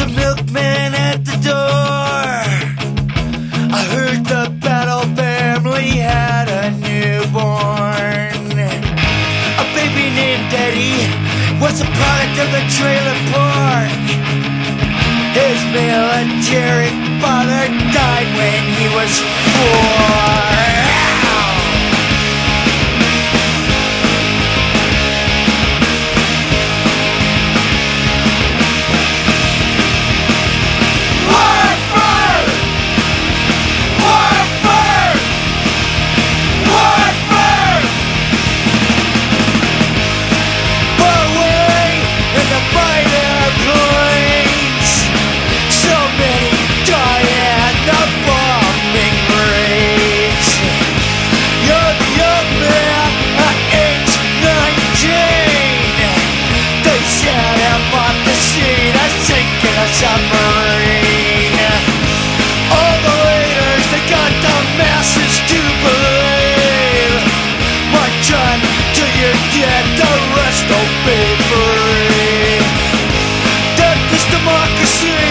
milkman at the door. I heard the battle family had a newborn. A baby named Eddie was a product of the trailer park. His military father died when he was four. Till the rest will be free. Death is democracy,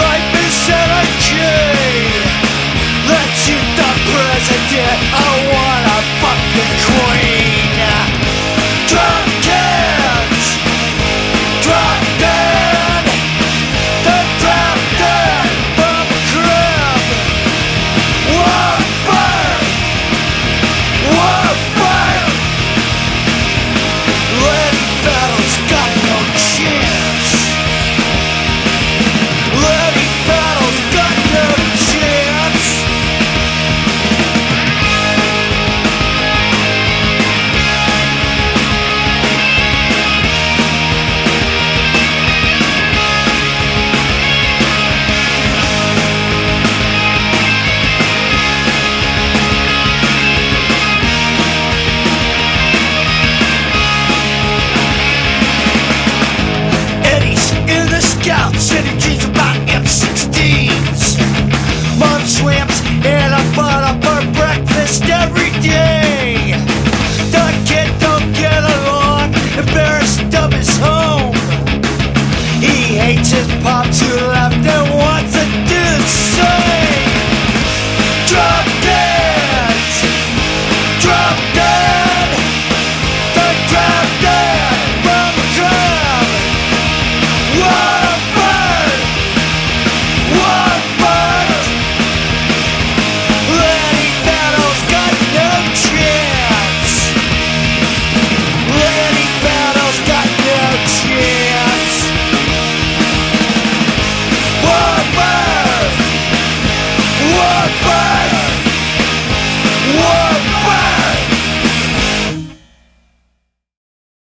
life is anarchy. Let's shoot the president, I want a fucking queen.